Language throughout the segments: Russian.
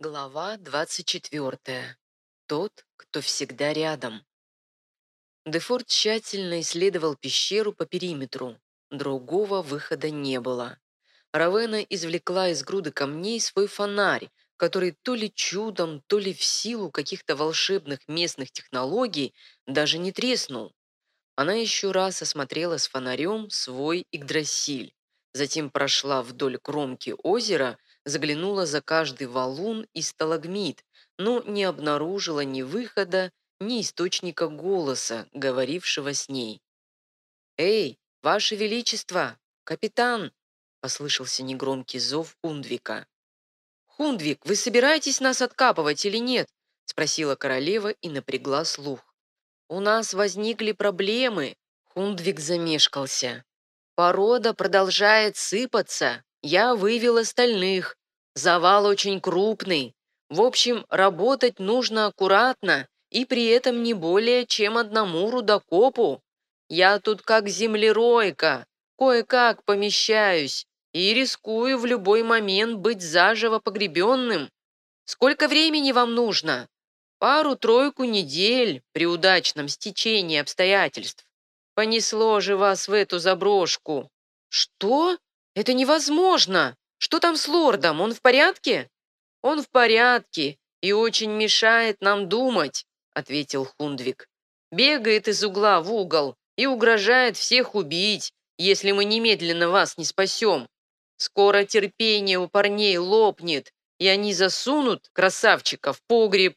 Глава 24. Тот, кто всегда рядом. Дефорт тщательно исследовал пещеру по периметру. Другого выхода не было. Равена извлекла из груды камней свой фонарь, который то ли чудом, то ли в силу каких-то волшебных местных технологий даже не треснул. Она еще раз осмотрела с фонарем свой Игдрасиль, затем прошла вдоль кромки озера, заглянула за каждый валун и сталагмит, но не обнаружила ни выхода, ни источника голоса, говорившего с ней. «Эй, Ваше Величество! Капитан!» – послышался негромкий зов Хундвика. «Хундвик, вы собираетесь нас откапывать или нет?» – спросила королева и напрягла слух. «У нас возникли проблемы», – Хундвик замешкался. «Порода продолжает сыпаться. Я вывел остальных. Завал очень крупный. В общем, работать нужно аккуратно и при этом не более чем одному рудокопу. Я тут как землеройка, кое-как помещаюсь и рискую в любой момент быть заживо погребенным. Сколько времени вам нужно? Пару-тройку недель при удачном стечении обстоятельств. Понесло же вас в эту заброшку. Что? Это невозможно. Что там с лордом? Он в порядке? Он в порядке и очень мешает нам думать, ответил Хундвик. Бегает из угла в угол и угрожает всех убить, если мы немедленно вас не спасем. Скоро терпение у парней лопнет, и они засунут красавчика в погреб.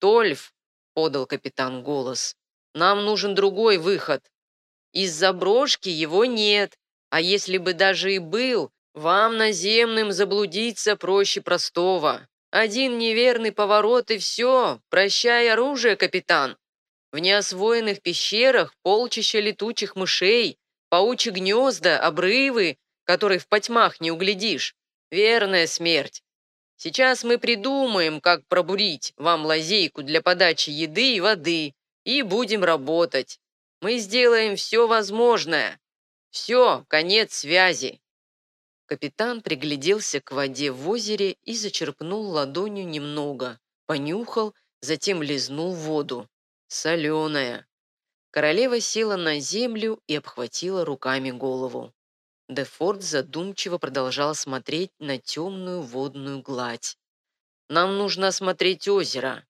«Тольф», — подал капитан голос, — «нам нужен другой выход. Из заброшки его нет, а если бы даже и был, вам, наземным, заблудиться проще простого. Один неверный поворот и все, прощай оружие, капитан. В неосвоенных пещерах полчища летучих мышей, паучьи гнезда, обрывы, которые в потьмах не углядишь. Верная смерть. Сейчас мы придумаем, как пробурить вам лазейку для подачи еды и воды, и будем работать. Мы сделаем все возможное. Все, конец связи. Капитан пригляделся к воде в озере и зачерпнул ладонью немного, понюхал, затем лизнул воду. Соленая. Королева села на землю и обхватила руками голову. Дефорт задумчиво продолжал смотреть на темную водную гладь. «Нам нужно осмотреть озеро.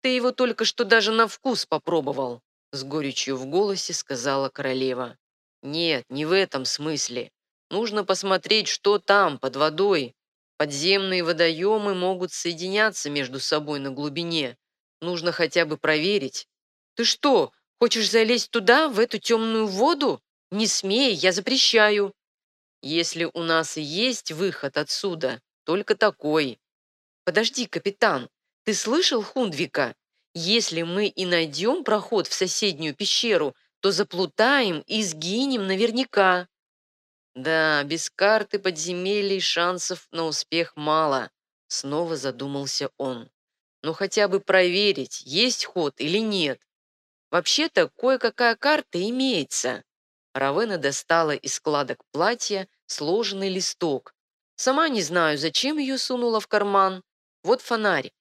Ты его только что даже на вкус попробовал», с горечью в голосе сказала королева. «Нет, не в этом смысле. Нужно посмотреть, что там, под водой. Подземные водоемы могут соединяться между собой на глубине. Нужно хотя бы проверить. Ты что, хочешь залезть туда, в эту темную воду? Не смей, я запрещаю. Если у нас и есть выход отсюда, только такой. Подожди, капитан, ты слышал Хундвика? Если мы и найдем проход в соседнюю пещеру, то заплутаем и сгинем наверняка. Да, без карты подземелий шансов на успех мало, снова задумался он. Но хотя бы проверить, есть ход или нет. Вообще-то кое-какая карта имеется. Равена достала из складок платья сложенный листок. Сама не знаю, зачем ее сунула в карман. Вот фонарь.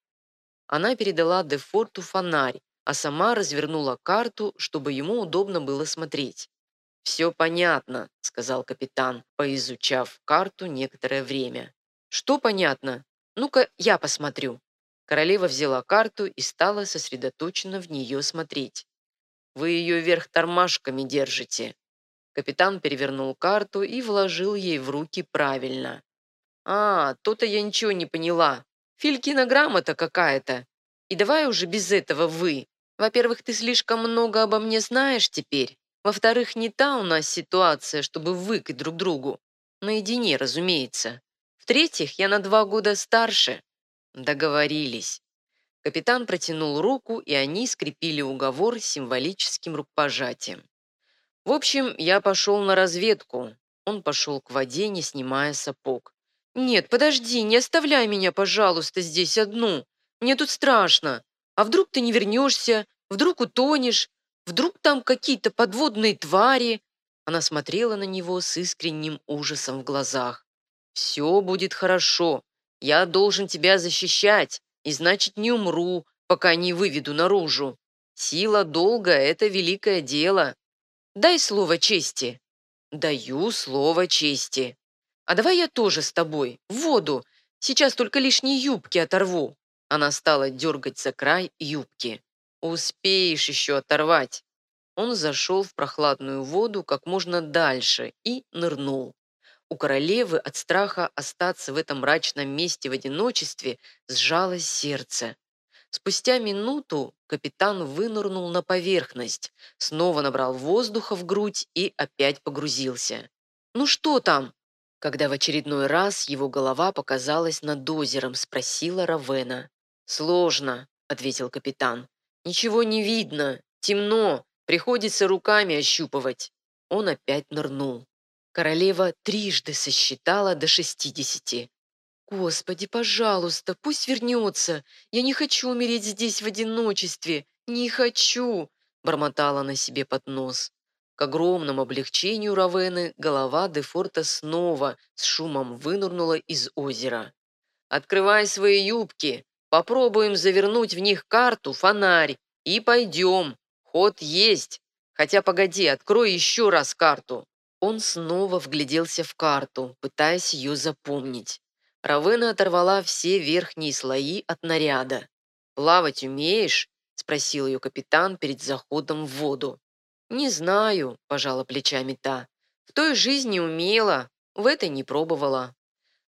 Она передала Дефорту фонарь, а сама развернула карту, чтобы ему удобно было смотреть. «Все понятно», — сказал капитан, поизучав карту некоторое время. «Что понятно? Ну-ка, я посмотрю». Королева взяла карту и стала сосредоточенно в нее смотреть. «Вы ее вверх тормашками держите», Капитан перевернул карту и вложил ей в руки правильно. «А, то-то я ничего не поняла. Филькина грамота какая-то. И давай уже без этого «вы». Во-первых, ты слишком много обо мне знаешь теперь. Во-вторых, не та у нас ситуация, чтобы выкать друг другу. Наедине, разумеется. В-третьих, я на два года старше. Договорились. Капитан протянул руку, и они скрепили уговор символическим рукопожатием. В общем, я пошел на разведку. Он пошел к воде, не снимая сапог. «Нет, подожди, не оставляй меня, пожалуйста, здесь одну. Мне тут страшно. А вдруг ты не вернешься? Вдруг утонешь? Вдруг там какие-то подводные твари?» Она смотрела на него с искренним ужасом в глазах. «Все будет хорошо. Я должен тебя защищать, и значит не умру, пока не выведу наружу. Сила долга — это великое дело. Дай слово чести». «Даю слово чести. А давай я тоже с тобой, в воду. Сейчас только лишние юбки оторву». Она стала дергать за край юбки. «Успеешь еще оторвать». Он зашел в прохладную воду как можно дальше и нырнул. У королевы от страха остаться в этом мрачном месте в одиночестве сжалось сердце. Спустя минуту капитан вынырнул на поверхность, снова набрал воздуха в грудь и опять погрузился. «Ну что там?» Когда в очередной раз его голова показалась над озером, спросила Равена. «Сложно», — ответил капитан. «Ничего не видно, темно, приходится руками ощупывать». Он опять нырнул. Королева трижды сосчитала до шестидесяти. «Господи, пожалуйста, пусть вернется. Я не хочу умереть здесь в одиночестве. Не хочу!» бормотала на себе под нос. К огромному облегчению Равены голова Дефорта снова с шумом вынырнула из озера. «Открывай свои юбки, попробуем завернуть в них карту, фонарь, и пойдем. Ход есть. Хотя погоди, открой еще раз карту». Он снова вгляделся в карту, пытаясь ее запомнить. Равена оторвала все верхние слои от наряда. «Плавать умеешь?» – спросил ее капитан перед заходом в воду. «Не знаю», – пожала плечами та. «В той жизни умела, в этой не пробовала».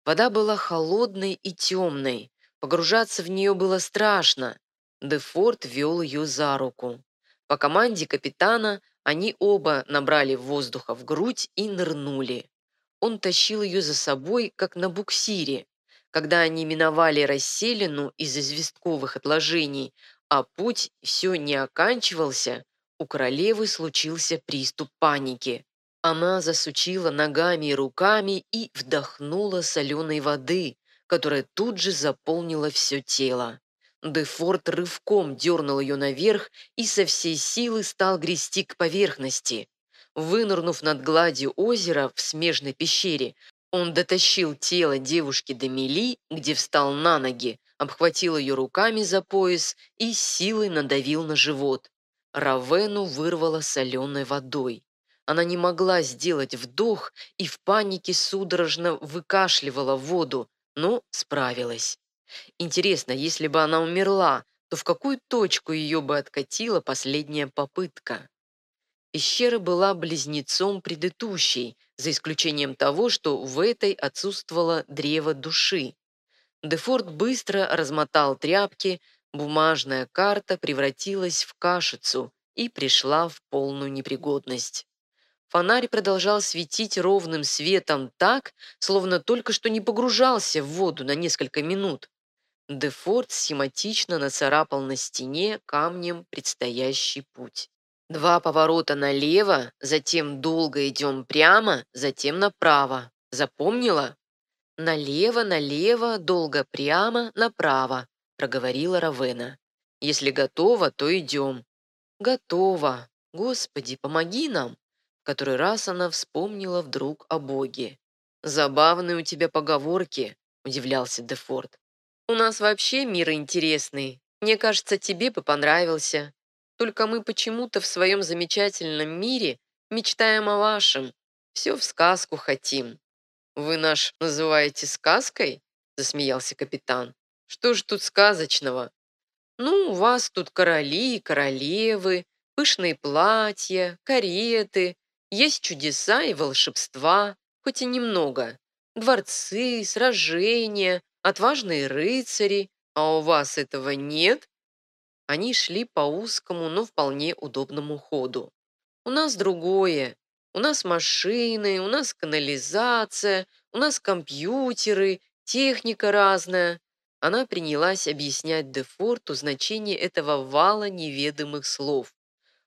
Вода была холодной и темной. Погружаться в нее было страшно. Дефорт вел ее за руку. По команде капитана они оба набрали воздуха в грудь и нырнули. Он тащил ее за собой, как на буксире. Когда они миновали расселину из известковых отложений, а путь все не оканчивался, у королевы случился приступ паники. Она засучила ногами и руками и вдохнула соленой воды, которая тут же заполнила все тело. Дефорт рывком дернул ее наверх и со всей силы стал грести к поверхности. Вынырнув над гладью озера в смежной пещере, он дотащил тело девушки до мели, где встал на ноги, обхватил ее руками за пояс и силой надавил на живот. Равену вырвало соленой водой. Она не могла сделать вдох и в панике судорожно выкашливала воду, но справилась. Интересно, если бы она умерла, то в какую точку ее бы откатила последняя попытка? Пещера была близнецом предыдущей, за исключением того, что в этой отсутствовало древо души. Дефорт быстро размотал тряпки, бумажная карта превратилась в кашицу и пришла в полную непригодность. Фонарь продолжал светить ровным светом так, словно только что не погружался в воду на несколько минут. Дефорт схематично нацарапал на стене камнем предстоящий путь. Два поворота налево, затем долго идем прямо, затем направо. Запомнила? Налево, налево, долго прямо, направо, проговорила Равена. Если готова, то идем. Готова. Господи, помоги нам. Который раз она вспомнила вдруг о Боге. Забавные у тебя поговорки, удивлялся Дефорт. У нас вообще мир интересный. Мне кажется, тебе бы понравился. Только мы почему-то в своем замечательном мире мечтаем о вашем. Все в сказку хотим. Вы наш называете сказкой? Засмеялся капитан. Что ж тут сказочного? Ну, у вас тут короли и королевы, пышные платья, кареты, есть чудеса и волшебства, хоть и немного. Дворцы, сражения, отважные рыцари, а у вас этого нет?» Они шли по узкому, но вполне удобному ходу. «У нас другое. У нас машины, у нас канализация, у нас компьютеры, техника разная». Она принялась объяснять Дефорту значение этого вала неведомых слов.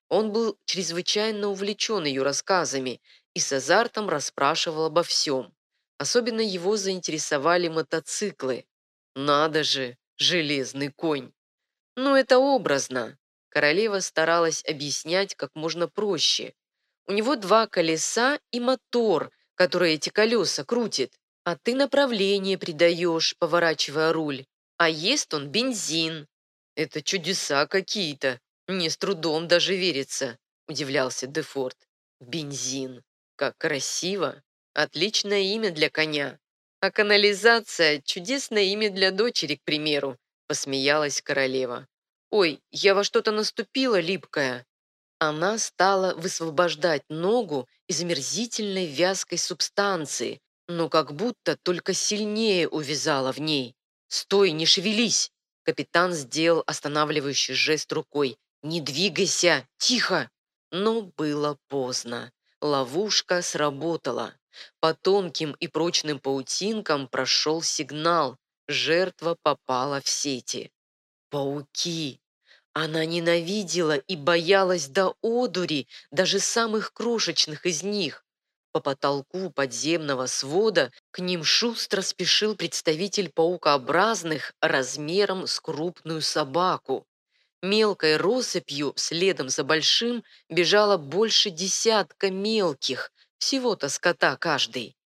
Он был чрезвычайно увлечен ее рассказами и с азартом расспрашивал обо всем. Особенно его заинтересовали мотоциклы. Надо же, железный конь. Но это образно. Королева старалась объяснять как можно проще. У него два колеса и мотор, который эти колеса крутит. А ты направление придаешь, поворачивая руль. А ест он бензин. Это чудеса какие-то. Мне с трудом даже верится, удивлялся Дефорт. Бензин. Как красиво. Отличное имя для коня. А канализация – чудесное имя для дочери, к примеру, посмеялась королева. Ой, я во что-то наступила липкое. Она стала высвобождать ногу из омерзительной вязкой субстанции, но как будто только сильнее увязала в ней. «Стой, не шевелись!» Капитан сделал останавливающий жест рукой. «Не двигайся! Тихо!» Но было поздно. Ловушка сработала. По тонким и прочным паутинкам прошел сигнал. Жертва попала в сети. Пауки! Она ненавидела и боялась до одури даже самых крошечных из них. По потолку подземного свода к ним шустро спешил представитель паукообразных размером с крупную собаку. Мелкой россыпью, следом за большим, бежало больше десятка мелких, всего-то скота каждый.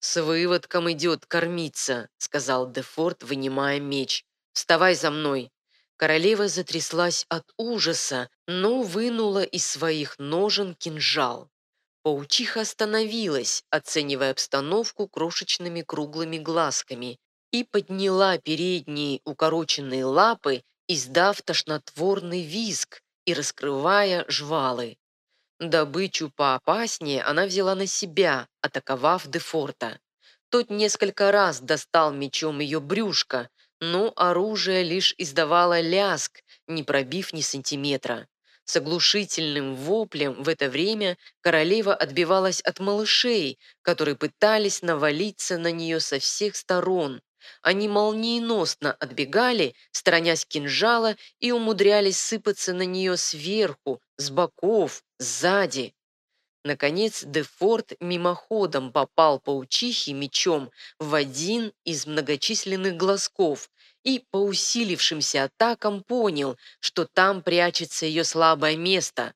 «С выводком идет кормиться», — сказал Дефорт, вынимая меч. «Вставай за мной». Королева затряслась от ужаса, но вынула из своих ножен кинжал. Паучиха остановилась, оценивая обстановку крошечными круглыми глазками, и подняла передние укороченные лапы, издав тошнотворный визг и раскрывая жвалы. Добычу поопаснее она взяла на себя, атаковав Дефорта. Тот несколько раз достал мечом ее брюшко, но оружие лишь издавало ляск, не пробив ни сантиметра. С оглушительным воплем в это время королева отбивалась от малышей, которые пытались навалиться на нее со всех сторон. Они молниеносно отбегали, сторонясь кинжала, и умудрялись сыпаться на нее сверху, с боков, сзади. Наконец Дефорт мимоходом попал паучихе мечом в один из многочисленных глазков и по усилившимся атакам понял, что там прячется ее слабое место.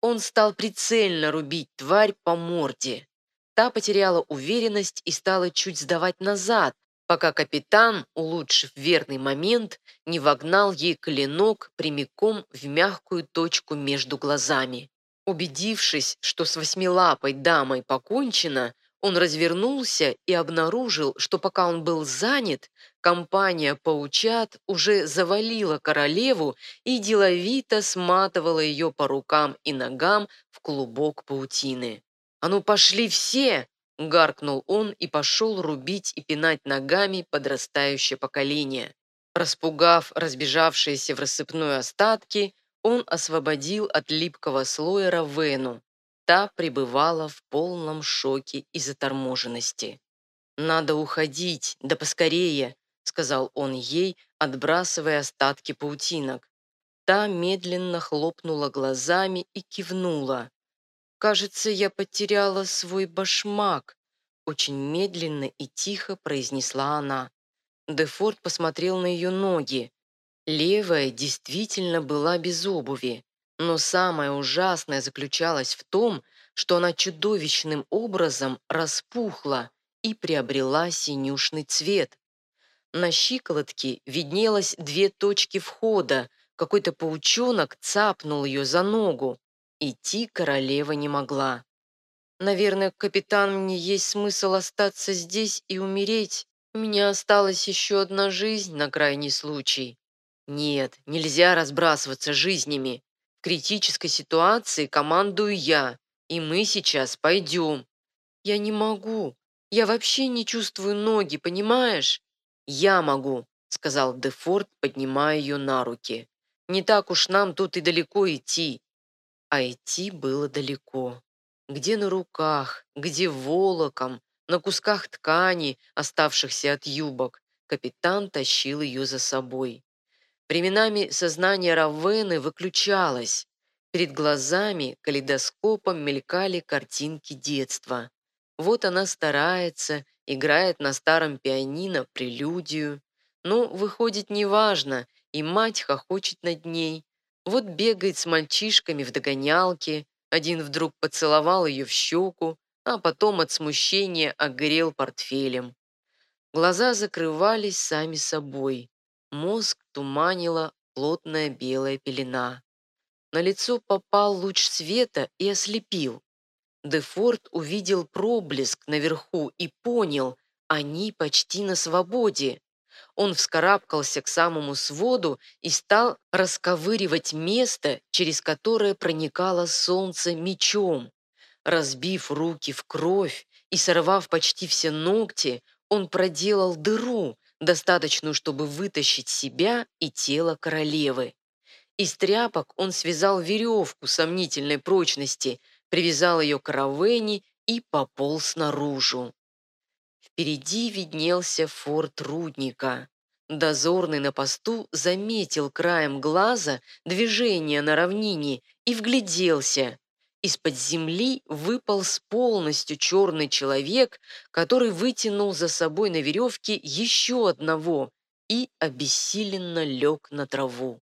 Он стал прицельно рубить тварь по морде. Та потеряла уверенность и стала чуть сдавать назад, пока капитан, улучшив верный момент, не вогнал ей клинок прямиком в мягкую точку между глазами. Убедившись, что с восьмилапой дамой покончено, он развернулся и обнаружил, что пока он был занят, компания паучат уже завалила королеву и деловито сматывала ее по рукам и ногам в клубок паутины. «А ну пошли все!» – гаркнул он и пошел рубить и пинать ногами подрастающее поколение. Распугав разбежавшиеся в рассыпную остатки, он освободил от липкого слоя Равену. Та пребывала в полном шоке и заторможенности. «Надо уходить, да поскорее», — сказал он ей, отбрасывая остатки паутинок. Та медленно хлопнула глазами и кивнула. «Кажется, я потеряла свой башмак», — очень медленно и тихо произнесла она. Дефорт посмотрел на ее ноги. Левая действительно была без обуви, но самое ужасное заключалось в том, что она чудовищным образом распухла и приобрела синюшный цвет. На щиколотке виднелось две точки входа, какой-то паучонок цапнул ее за ногу. Идти королева не могла. «Наверное, капитан, мне есть смысл остаться здесь и умереть. У меня осталась еще одна жизнь на крайний случай». Нет, нельзя разбрасываться жизнями. В критической ситуации командую я, и мы сейчас пойдем. Я не могу. Я вообще не чувствую ноги, понимаешь? Я могу, сказал Дефорт, поднимая ее на руки. Не так уж нам тут и далеко идти. А идти было далеко. Где на руках, где волоком, на кусках ткани, оставшихся от юбок, капитан тащил ее за собой. Временами сознание Равены выключалось. Перед глазами калейдоскопом мелькали картинки детства. Вот она старается, играет на старом пианино прелюдию. Но выходит неважно, и мать хохочет над ней. Вот бегает с мальчишками в догонялке, один вдруг поцеловал ее в щеку, а потом от смущения огрел портфелем. Глаза закрывались сами собой. Мозг туманила плотная белая пелена. На лицо попал луч света и ослепил. Дефорт увидел проблеск наверху и понял, они почти на свободе. Он вскарабкался к самому своду и стал расковыривать место, через которое проникало солнце мечом. Разбив руки в кровь и сорвав почти все ногти, он проделал дыру, достаточную, чтобы вытащить себя и тело королевы. Из тряпок он связал веревку сомнительной прочности, привязал ее к Равене и пополз наружу. Впереди виднелся форт Рудника. Дозорный на посту заметил краем глаза движение на равнине и вгляделся. Из-под земли выполз полностью черный человек, который вытянул за собой на веревке еще одного и обессиленно лег на траву.